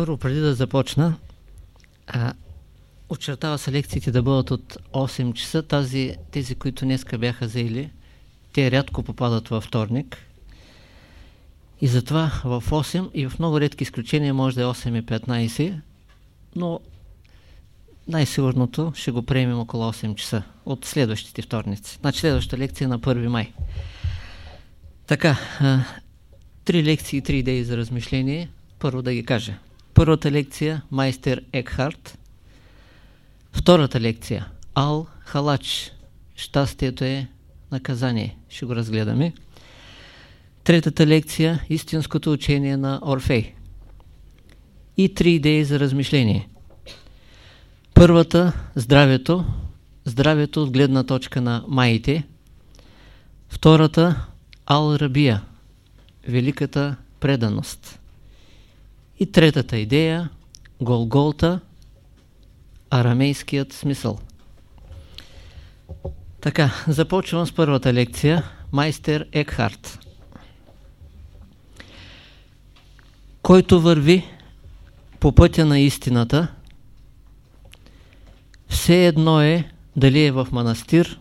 Първо, преди да започна, а, очертава се лекциите да бъдат от 8 часа. Тази, тези, които днеска бяха заели, те рядко попадат във вторник. И затова в 8 и в много редки изключения може да е 8.15, но най-сигурното ще го приемем около 8 часа от следващите вторници. Значи следващата лекция е на 1 май. Така, три лекции три идеи за размишление. Първо да ги кажа. Първата лекция майстер Екхарт. Втората лекция Ал Халач. Щастието е наказание. Ще го разгледаме. Третата лекция Истинското учение на Орфей. И три идеи за размишление. Първата здравето. Здравето от гледна точка на майите. Втората Ал-Рабия. Великата преданост. И третата идея Голголта, арамейският смисъл. Така, започвам с първата лекция. Майстер Екхарт. Който върви по пътя на истината, все едно е дали е в манастир,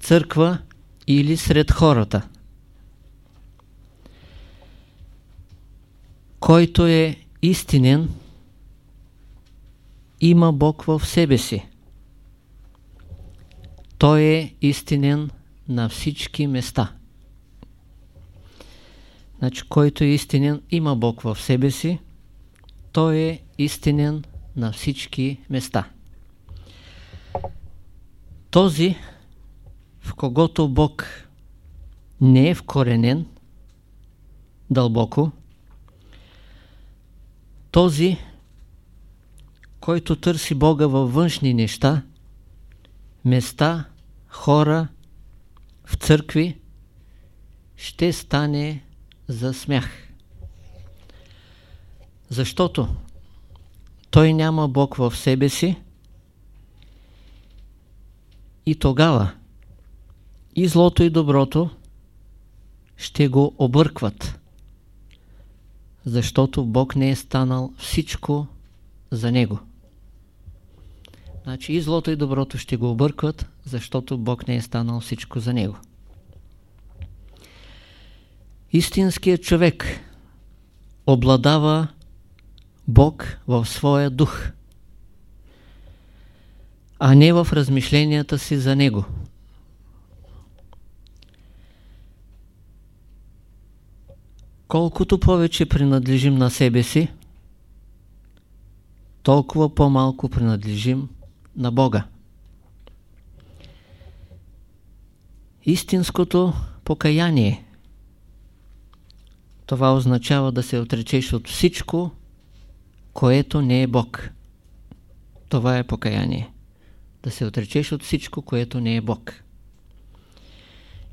църква или сред хората. Който е истинен, има Бог в себе си. Той е истинен на всички места. Значи, който е истинен, има Бог в себе си. Той е истинен на всички места. Този, в когото Бог не е вкоренен дълбоко, този, който търси Бога във външни неща, места, хора, в църкви, ще стане за смях. Защото той няма Бог в себе си и тогава и злото и доброто ще го объркват. Защото Бог не е станал всичко за него. Значи и злото и доброто ще го объркват, защото Бог не е станал всичко за него. Истинският човек обладава Бог в своя дух, а не в размишленията си за него. Колкото повече принадлежим на себе си, толкова по-малко принадлежим на Бога. Истинското покаяние това означава да се отречеш от всичко, което не е Бог. Това е покаяние. Да се отречеш от всичко, което не е Бог.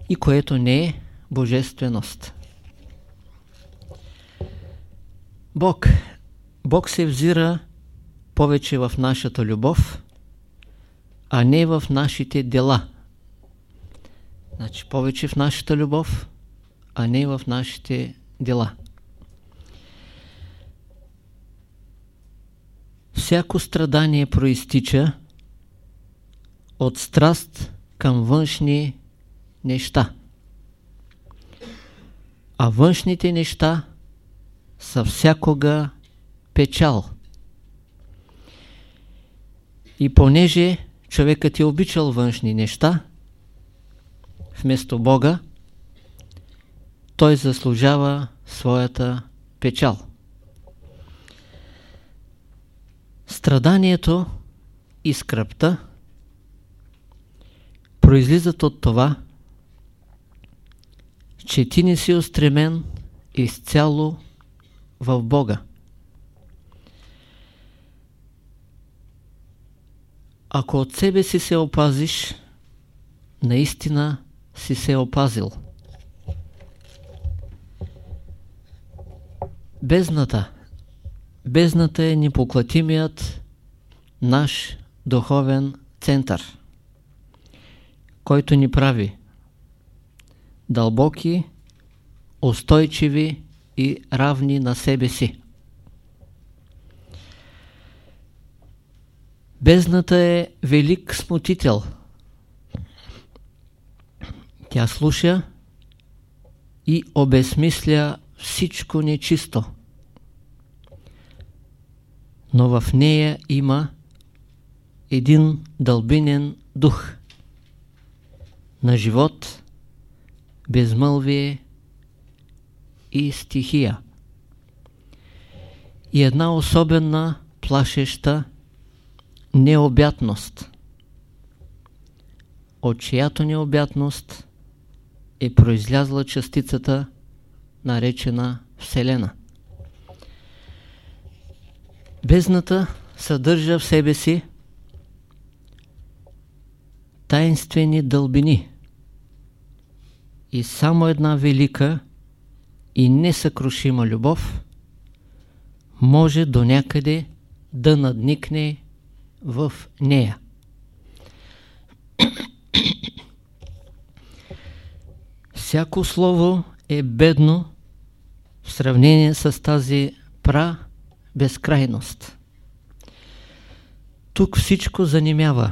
И което не е божественост. Бог. Бог се взира повече в нашата любов, а не в нашите дела. Значи повече в нашата любов, а не в нашите дела. Всяко страдание проистича от страст към външни неща. А външните неща са всякога печал. И понеже човекът е обичал външни неща, вместо Бога, той заслужава своята печал. Страданието и скръпта произлизат от това, че ти не си устремен изцяло в Бога. Ако от себе си се опазиш, наистина си се опазил. Бездната. Бездната е непоклатимият наш духовен център, който ни прави дълбоки, устойчиви и равни на себе си. Бездната е велик смутител. Тя слуша и обезмисля всичко нечисто. Но в нея има един дълбинен дух на живот, безмълвие и стихия. И една особена плашеща необятност, от чиято необятност е произлязла частицата, наречена Вселена. Бездната съдържа в себе си таинствени дълбини и само една велика и несъкрушима любов може до някъде да надникне в нея. Всяко слово е бедно в сравнение с тази пра безкрайност. Тук всичко занимава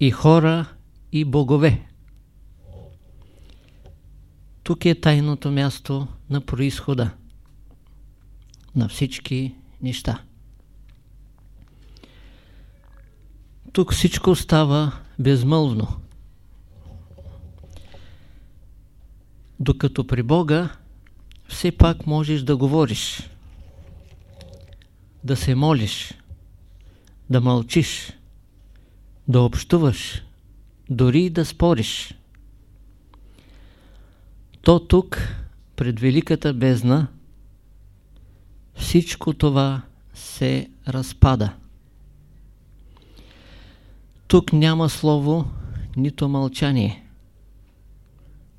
и хора, и богове. Тук е тайното място на происхода на всички неща. Тук всичко става безмълвно. Докато при Бога все пак можеш да говориш, да се молиш, да мълчиш, да общуваш, дори да спориш. То тук, пред великата бездна, всичко това се разпада. Тук няма слово, нито мълчание.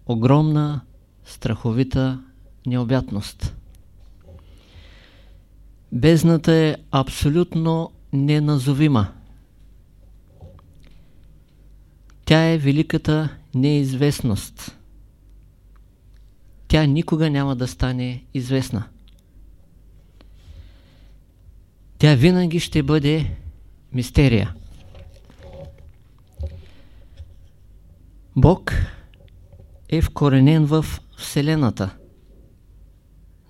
Огромна, страховита необятност. Бездната е абсолютно неназовима. Тя е великата неизвестност. Тя никога няма да стане известна. Тя винаги ще бъде мистерия. Бог е вкоренен в Вселената,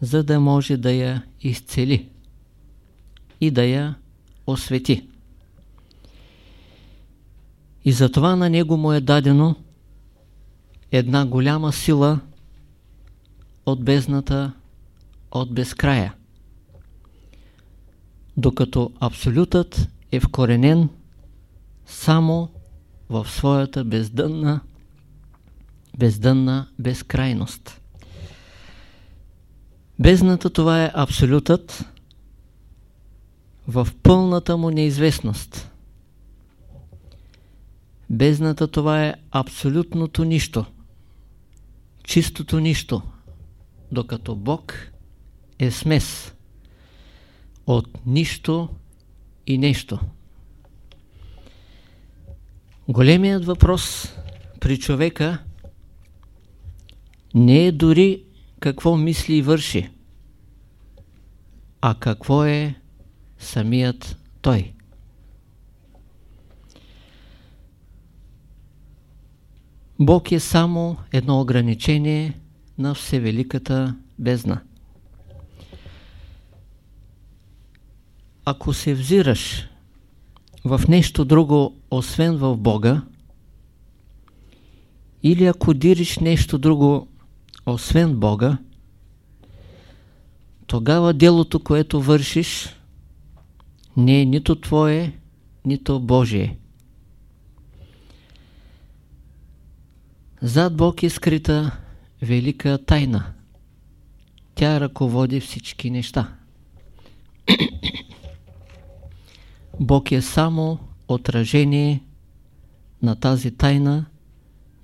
за да може да я изцели и да я освети. И затова на него му е дадено една голяма сила от бездната, от безкрая. Докато Абсолютът е вкоренен само в своята бездънна, бездънна безкрайност. Бездната това е Абсолютът в пълната му неизвестност. Бездната това е абсолютното нищо. Чистото нищо. Докато Бог е смес от нищо и нещо. Големият въпрос при човека не е дори какво мисли и върши, а какво е самият той. Бог е само едно ограничение на Всевеликата бездна. Ако се взираш в нещо друго, освен в Бога, или ако дириш нещо друго, освен Бога, тогава делото, което вършиш, не е нито Твое, нито Божие. Зад Бог е скрита велика тайна. Тя ръководи всички неща. Бог е само отражение на тази тайна,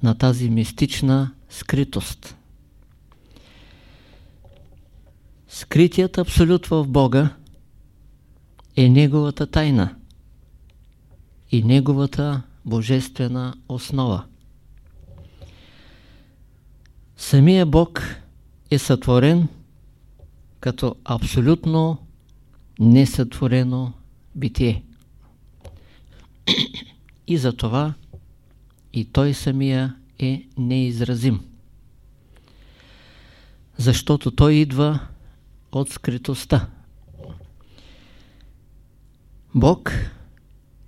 на тази мистична скритост. Скритият абсолют в Бога е Неговата тайна и Неговата божествена основа. Самия Бог е сътворен като абсолютно несътворено битие. И за това и той самия е неизразим. Защото той идва от скритостта. Бог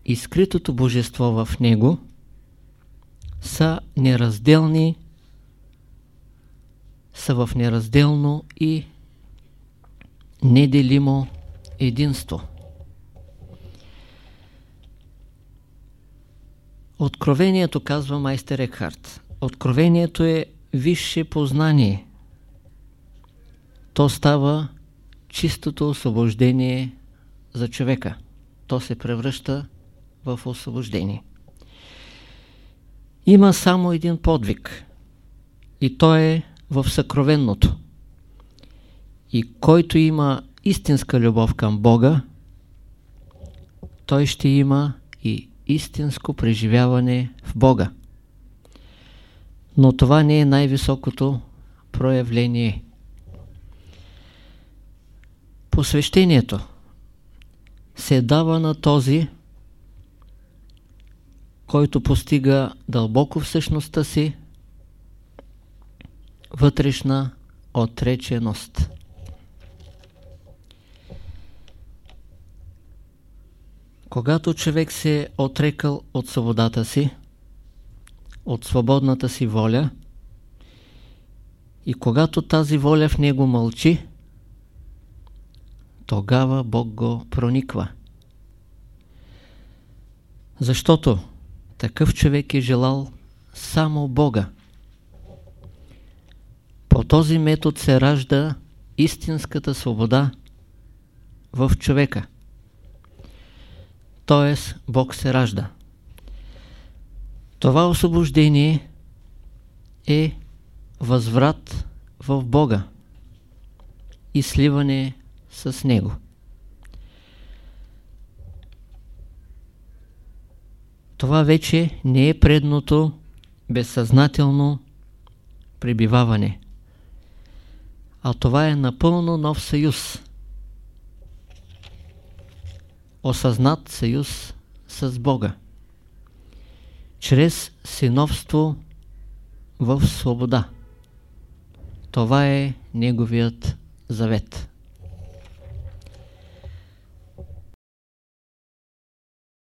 и скритото божество в него са неразделни, са в неразделно и неделимо единство. Откровението, казва майстер Екхарт, откровението е висше познание. То става чистото освобождение за човека. То се превръща в освобождение. Има само един подвиг и то е в съкровенното. И който има истинска любов към Бога, той ще има и истинско преживяване в Бога. Но това не е най-високото проявление. Посвещението се дава на този, който постига дълбоко в същността си вътрешна отреченост. Когато човек се е отрекал от свободата си, от свободната си воля, и когато тази воля в него мълчи, тогава Бог го прониква. Защото такъв човек е желал само Бога. По този метод се ражда истинската свобода в човека т.е. Бог се ражда. Това освобождение е възврат в Бога и сливане с Него. Това вече не е предното безсъзнателно пребиваване, а това е напълно нов съюз осъзнат съюз с Бога. Чрез синовство в свобода. Това е Неговият завет.